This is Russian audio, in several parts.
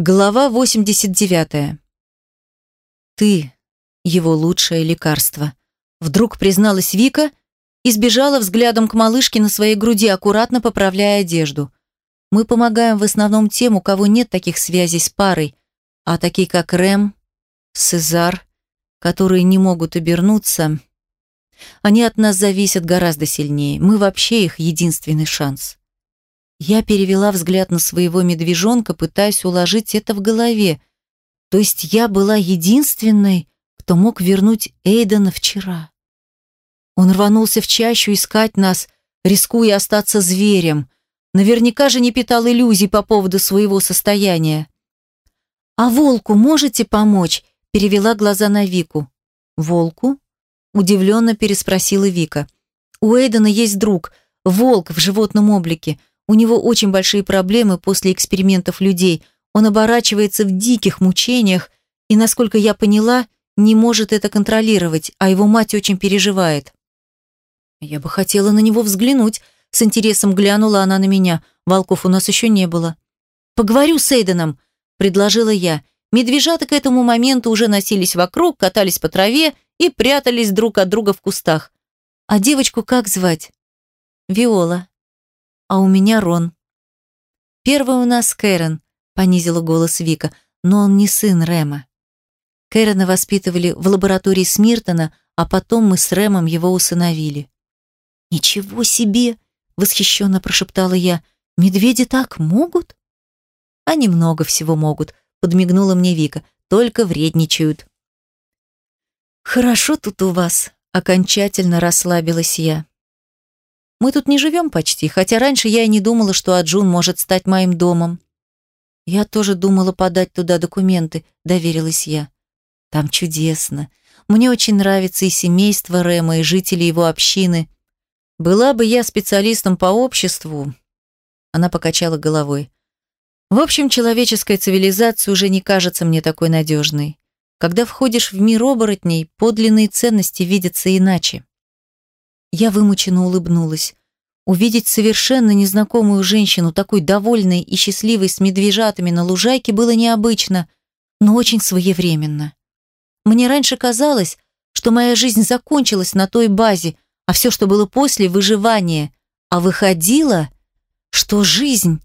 Глава 89. Ты – его лучшее лекарство. Вдруг призналась Вика и сбежала взглядом к малышке на своей груди, аккуратно поправляя одежду. Мы помогаем в основном тем, у кого нет таких связей с парой, а такие как Рэм, Сезар, которые не могут обернуться, они от нас зависят гораздо сильнее. Мы вообще их единственный шанс. Я перевела взгляд на своего медвежонка, пытаясь уложить это в голове. То есть я была единственной, кто мог вернуть Эйдена вчера. Он рванулся в чащу искать нас, рискуя остаться зверем. Наверняка же не питал иллюзий по поводу своего состояния. «А волку можете помочь?» – перевела глаза на Вику. «Волку?» – удивленно переспросила Вика. «У Эйдена есть друг, волк в животном облике – у него очень большие проблемы после экспериментов людей. Он оборачивается в диких мучениях и, насколько я поняла, не может это контролировать, а его мать очень переживает. Я бы хотела на него взглянуть. С интересом глянула она на меня. Волков у нас еще не было. «Поговорю с Эйденом», – предложила я. Медвежата к этому моменту уже носились вокруг, катались по траве и прятались друг от друга в кустах. «А девочку как звать?» «Виола», а у меня Рон. Первый у нас Кэрен, понизила голос Вика, но он не сын Рэма. Кэрена воспитывали в лаборатории Смиртона, а потом мы с Рэмом его усыновили. «Ничего себе!» — восхищенно прошептала я. «Медведи так могут?» «Они много всего могут», — подмигнула мне Вика. «Только вредничают». «Хорошо тут у вас», — окончательно расслабилась я. Мы тут не живем почти, хотя раньше я и не думала, что Аджун может стать моим домом. Я тоже думала подать туда документы, доверилась я. Там чудесно. Мне очень нравится и семейство Рэма, и жители его общины. Была бы я специалистом по обществу. Она покачала головой. В общем, человеческая цивилизация уже не кажется мне такой надежной. Когда входишь в мир оборотней, подлинные ценности видятся иначе. Я вымученно улыбнулась. Увидеть совершенно незнакомую женщину, такой довольной и счастливой с медвежатами на лужайке, было необычно, но очень своевременно. Мне раньше казалось, что моя жизнь закончилась на той базе, а все, что было после, выживание. А выходило, что жизнь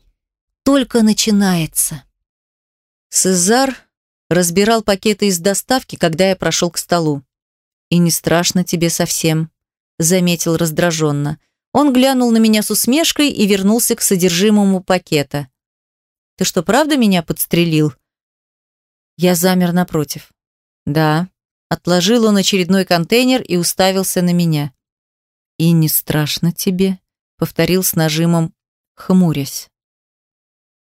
только начинается. Сезар разбирал пакеты из доставки, когда я прошел к столу. «И не страшно тебе совсем», заметил раздраженно. Он глянул на меня с усмешкой и вернулся к содержимому пакета. «Ты что, правда меня подстрелил?» Я замер напротив. «Да». Отложил он очередной контейнер и уставился на меня. «И не страшно тебе?» Повторил с нажимом, хмурясь.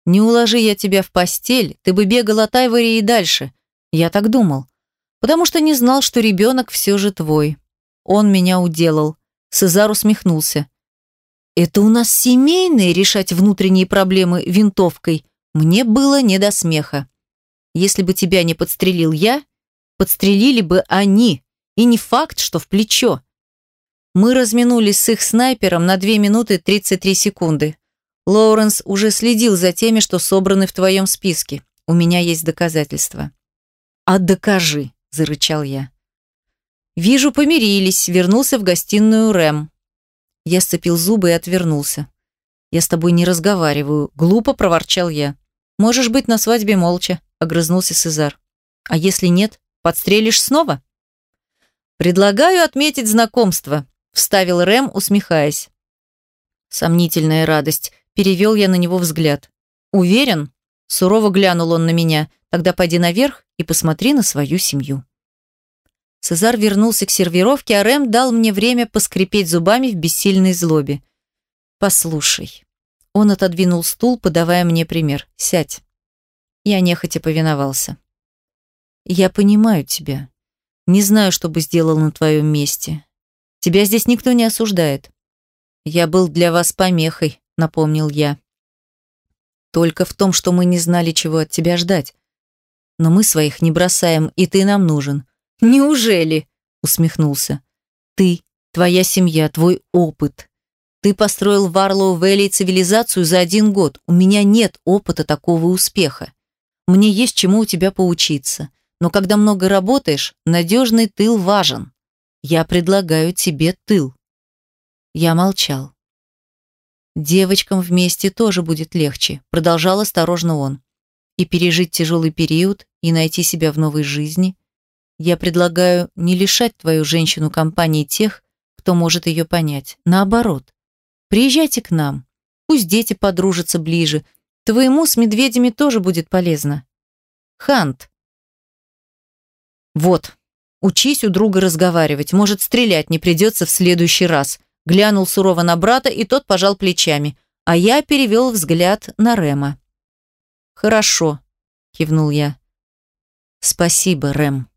«Не уложи я тебя в постель, ты бы бегал от Айвори и дальше. Я так думал. Потому что не знал, что ребенок все же твой. Он меня уделал. Сезар усмехнулся. Это у нас семейные решать внутренние проблемы винтовкой. Мне было не до смеха. Если бы тебя не подстрелил я, подстрелили бы они. И не факт, что в плечо. Мы разминулись с их снайпером на 2 минуты 33 секунды. Лоуренс уже следил за теми, что собраны в твоем списке. У меня есть доказательства. «А докажи», – зарычал я. «Вижу, помирились», — вернулся в гостиную Рэм. Я сцепил зубы и отвернулся. «Я с тобой не разговариваю», — глупо проворчал я. «Можешь быть на свадьбе молча», — огрызнулся Сезар. «А если нет, подстрелишь снова?» «Предлагаю отметить знакомство», — вставил Рэм, усмехаясь. Сомнительная радость. Перевел я на него взгляд. «Уверен?» Сурово глянул он на меня. «Тогда пойди наверх и посмотри на свою семью». Цезар вернулся к сервировке, а Рэм дал мне время поскрипеть зубами в бессильной злобе. «Послушай». Он отодвинул стул, подавая мне пример. «Сядь». Я нехотя повиновался. «Я понимаю тебя. Не знаю, что бы сделал на твоем месте. Тебя здесь никто не осуждает. Я был для вас помехой», — напомнил я. «Только в том, что мы не знали, чего от тебя ждать. Но мы своих не бросаем, и ты нам нужен. «Неужели?» – усмехнулся. «Ты, твоя семья, твой опыт. Ты построил в Арлоу Вэлли цивилизацию за один год. У меня нет опыта такого успеха. Мне есть чему у тебя поучиться. Но когда много работаешь, надежный тыл важен. Я предлагаю тебе тыл». Я молчал. «Девочкам вместе тоже будет легче», – продолжал осторожно он. «И пережить тяжелый период, и найти себя в новой жизни. Я предлагаю не лишать твою женщину компании тех, кто может ее понять. Наоборот, приезжайте к нам. Пусть дети подружатся ближе. Твоему с медведями тоже будет полезно. Хант. Вот, учись у друга разговаривать. Может, стрелять не придется в следующий раз. Глянул сурово на брата, и тот пожал плечами. А я перевел взгляд на Рема. «Хорошо», — кивнул я. «Спасибо, Рэм».